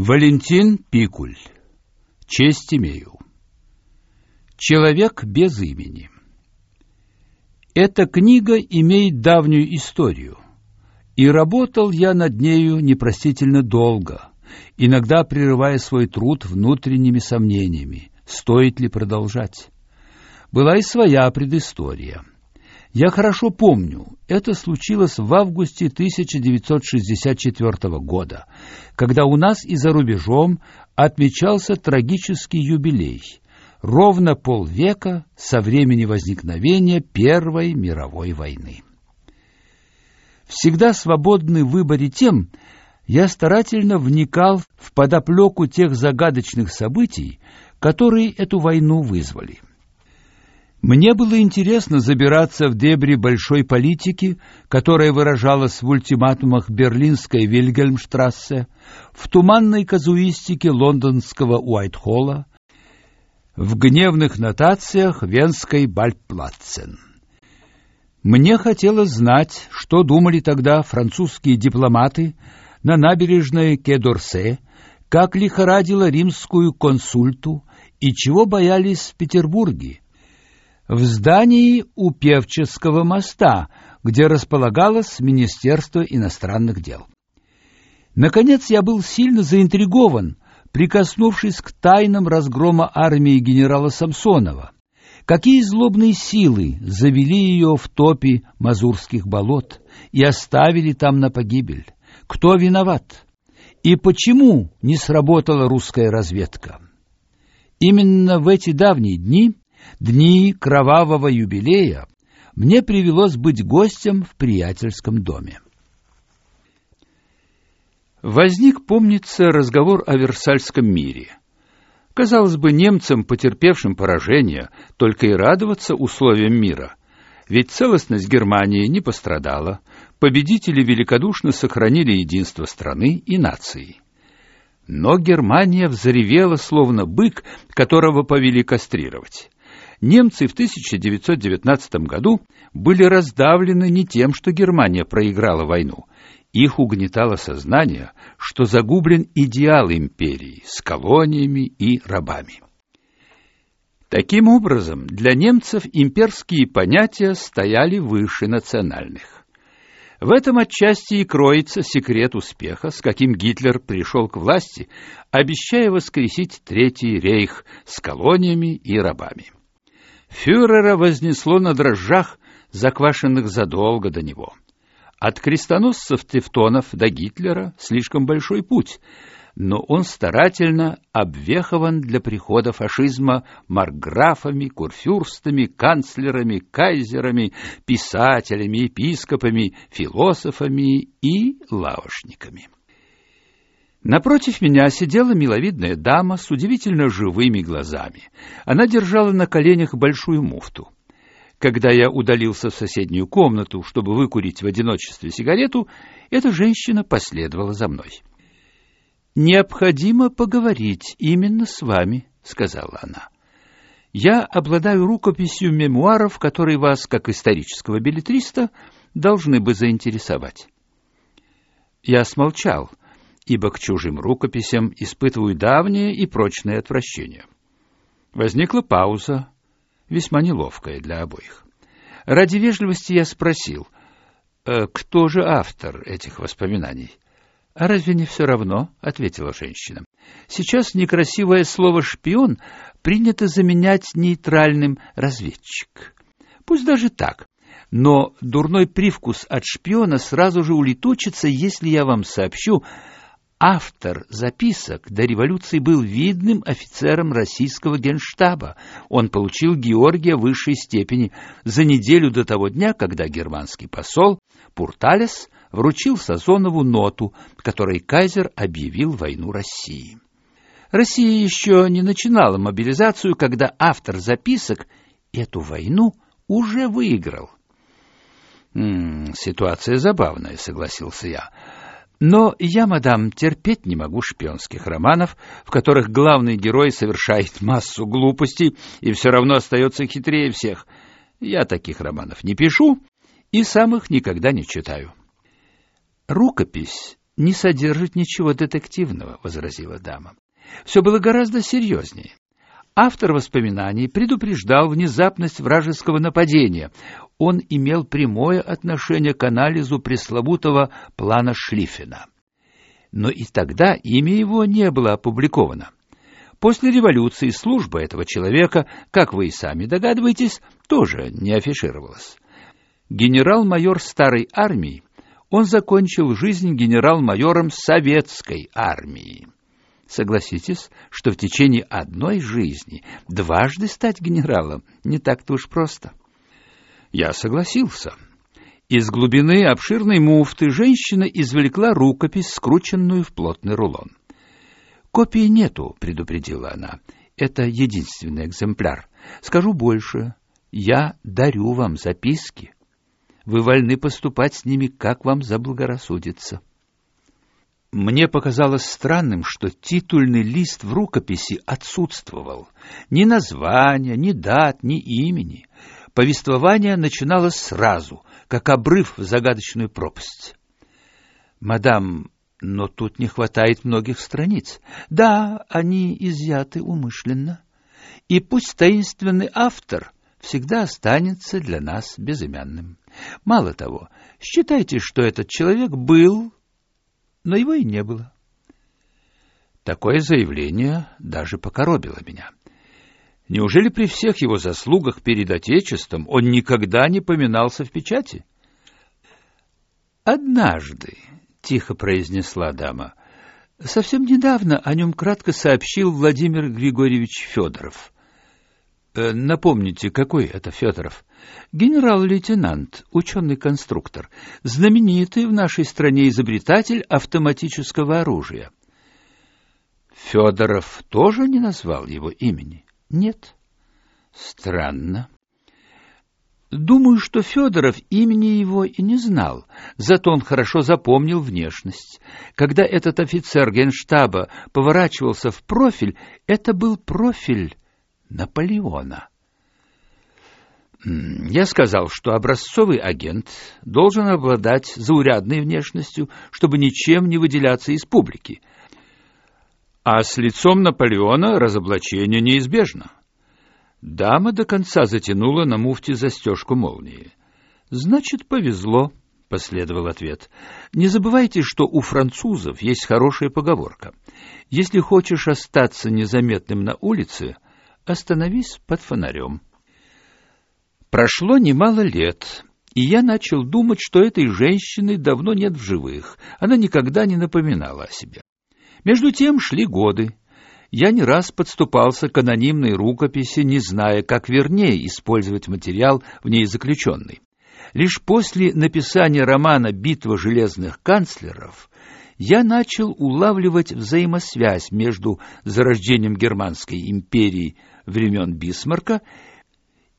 Валентин Пикуль. Честь имею. Человек без имени. Эта книга имеет давнюю историю, и работал я над нею непростительно долго, иногда прерывая свой труд внутренними сомнениями, стоит ли продолжать. Была и своя предыстория — я хорошо помню, это случилось в августе 1964 года, когда у нас и за рубежом отмечался трагический юбилей — ровно полвека со времени возникновения Первой мировой войны. Всегда свободный в выборе тем, я старательно вникал в подоплеку тех загадочных событий, которые эту войну вызвали. Мне было интересно забираться в дебри большой политики, которая выражалась в ультиматумах берлинской Вильгельмштрассе, в туманной казуистике лондонского Уайтхолла, в гневных нотациях венской Бальтплатцен. Мне хотелось знать, что думали тогда французские дипломаты на набережной Кедорсе, как лихорадило римскую консульту и чего боялись в Петербурге, в здании у Певческого моста, где располагалось Министерство иностранных дел. Наконец я был сильно заинтригован, прикоснувшись к тайнам разгрома армии генерала Самсонова. Какие злобные силы завели ее в топи мазурских болот и оставили там на погибель? Кто виноват? И почему не сработала русская разведка? Именно в эти давние дни дни кровавого юбилея мне привелось быть гостем в приятельском доме. Возник, помнится, разговор о Версальском мире. Казалось бы, немцам, потерпевшим поражение, только и радоваться условиям мира. Ведь целостность Германии не пострадала, победители великодушно сохранили единство страны и нации. Но Германия взревела, словно бык, которого повели кастрировать немцы в 1919 году были раздавлены не тем, что Германия проиграла войну. Их угнетало сознание, что загублен идеал империи с колониями и рабами. Таким образом, для немцев имперские понятия стояли выше национальных. В этом отчасти и кроется секрет успеха, с каким Гитлер пришел к власти, обещая воскресить Третий рейх с колониями и рабами. Фюрера вознесло на дрожжах, заквашенных задолго до него. От крестоносцев Тевтонов до Гитлера слишком большой путь, но он старательно обвехован для прихода фашизма маркграфами, курфюрстами, канцлерами, кайзерами, писателями, епископами, философами и лавошниками. Напротив меня сидела миловидная дама с удивительно живыми глазами. Она держала на коленях большую муфту. Когда я удалился в соседнюю комнату, чтобы выкурить в одиночестве сигарету, эта женщина последовала за мной. «Необходимо поговорить именно с вами», — сказала она. «Я обладаю рукописью мемуаров, которые вас, как исторического билетриста, должны бы заинтересовать». Я смолчал — ибо к чужим рукописям испытываю давнее и прочное отвращение. Возникла пауза, весьма неловкая для обоих. Ради вежливости я спросил, «Э, кто же автор этих воспоминаний? «А разве не все равно?» — ответила женщина. «Сейчас некрасивое слово «шпион» принято заменять нейтральным «разведчик». Пусть даже так, но дурной привкус от шпиона сразу же улетучится, если я вам сообщу, Автор записок до революции был видным офицером российского генштаба. Он получил Георгия высшей степени за неделю до того дня, когда германский посол Пурталес вручил Сазонову ноту, которой кайзер объявил войну России. Россия еще не начинала мобилизацию, когда автор записок эту войну уже выиграл. «М -м, «Ситуация забавная», — согласился я. Но я, мадам, терпеть не могу шпионских романов, в которых главный герой совершает массу глупостей и все равно остается хитрее всех. Я таких романов не пишу и сам их никогда не читаю. Рукопись не содержит ничего детективного, возразила дама. Все было гораздо серьезнее. Автор воспоминаний предупреждал внезапность вражеского нападения. Он имел прямое отношение к анализу пресловутого плана Шлиффена. Но и тогда имя его не было опубликовано. После революции служба этого человека, как вы и сами догадываетесь, тоже не афишировалась. Генерал-майор старой армии, он закончил жизнь генерал-майором советской армии. Согласитесь, что в течение одной жизни дважды стать генералом не так-то уж просто. Я согласился. Из глубины обширной муфты женщина извлекла рукопись, скрученную в плотный рулон. «Копии нету», — предупредила она. «Это единственный экземпляр. Скажу больше. Я дарю вам записки. Вы вольны поступать с ними, как вам заблагорассудится». Мне показалось странным, что титульный лист в рукописи отсутствовал. Ни названия, ни дат, ни имени. Повествование начиналось сразу, как обрыв в загадочную пропасть. «Мадам, но тут не хватает многих страниц. Да, они изъяты умышленно. И пусть таинственный автор всегда останется для нас безымянным. Мало того, считайте, что этот человек был но его и не было. Такое заявление даже покоробило меня. Неужели при всех его заслугах перед Отечеством он никогда не поминался в печати? «Однажды», — тихо произнесла дама, — «совсем недавно о нем кратко сообщил Владимир Григорьевич Федоров». Э, напомните, какой это Федоров? Генерал-лейтенант, ученый-конструктор, знаменитый в нашей стране изобретатель автоматического оружия. Федоров тоже не назвал его имени? Нет. Странно. Думаю, что Федоров имени его и не знал, зато он хорошо запомнил внешность. Когда этот офицер генштаба поворачивался в профиль, это был профиль Наполеона. Я сказал, что образцовый агент должен обладать заурядной внешностью, чтобы ничем не выделяться из публики. А с лицом Наполеона разоблачение неизбежно. Дама до конца затянула на муфте застежку молнии. «Значит, повезло», — последовал ответ. «Не забывайте, что у французов есть хорошая поговорка. Если хочешь остаться незаметным на улице, остановись под фонарем». Прошло немало лет, и я начал думать, что этой женщины давно нет в живых. Она никогда не напоминала о себе. Между тем шли годы. Я не раз подступался к анонимной рукописи, не зная, как вернее использовать материал в ней заключенный. Лишь после написания романа «Битва железных канцлеров» я начал улавливать взаимосвязь между зарождением Германской империи времен Бисмарка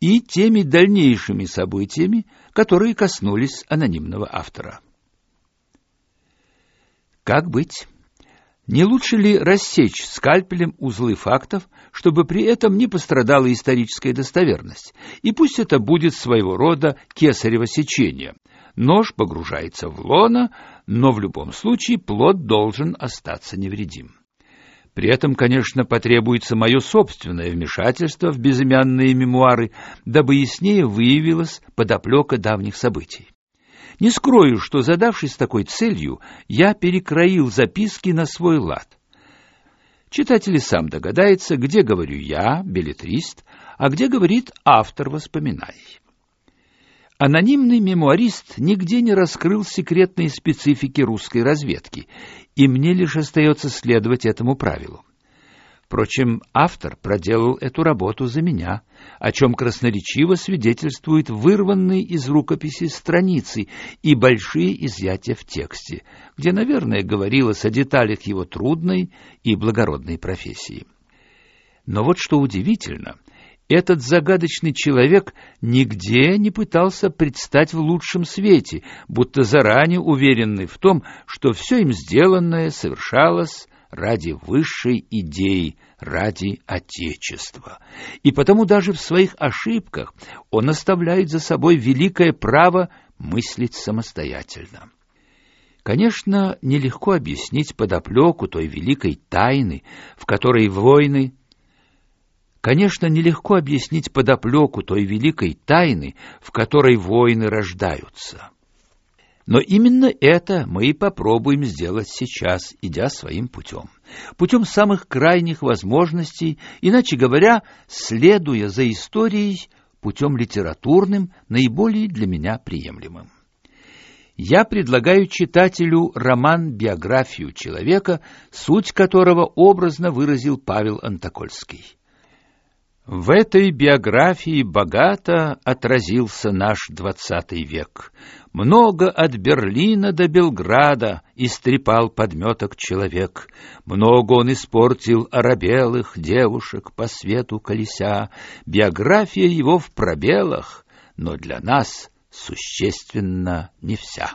и теми дальнейшими событиями, которые коснулись анонимного автора. Как быть? Не лучше ли рассечь скальпелем узлы фактов, чтобы при этом не пострадала историческая достоверность? И пусть это будет своего рода кесарево сечение. Нож погружается в лоно, но в любом случае плод должен остаться невредим. При этом, конечно, потребуется мое собственное вмешательство в безымянные мемуары, дабы яснее выявилась подоплека давних событий. Не скрою, что, задавшись такой целью, я перекроил записки на свой лад. Читатель сам догадается, где говорю я, билетрист, а где говорит автор воспоминаний. Анонимный мемуарист нигде не раскрыл секретные специфики русской разведки, и мне лишь остается следовать этому правилу. Впрочем, автор проделал эту работу за меня, о чем красноречиво свидетельствуют вырванные из рукописи страницы и большие изъятия в тексте, где, наверное, говорилось о деталях его трудной и благородной профессии. Но вот что удивительно — этот загадочный человек нигде не пытался предстать в лучшем свете, будто заранее уверенный в том, что все им сделанное совершалось ради высшей идеи, ради Отечества. И потому даже в своих ошибках он оставляет за собой великое право мыслить самостоятельно. Конечно, нелегко объяснить подоплеку той великой тайны, в которой войны... Конечно, нелегко объяснить подоплеку той великой тайны, в которой войны рождаются. Но именно это мы и попробуем сделать сейчас, идя своим путем. Путем самых крайних возможностей, иначе говоря, следуя за историей, путем литературным, наиболее для меня приемлемым я предлагаю читателю роман-биографию человека, суть которого образно выразил Павел Антокольский. В этой биографии богато отразился наш двадцатый век. Много от Берлина до Белграда истрепал подметок человек. Много он испортил оробелых девушек по свету колеся. Биография его в пробелах, но для нас — существенно не вся.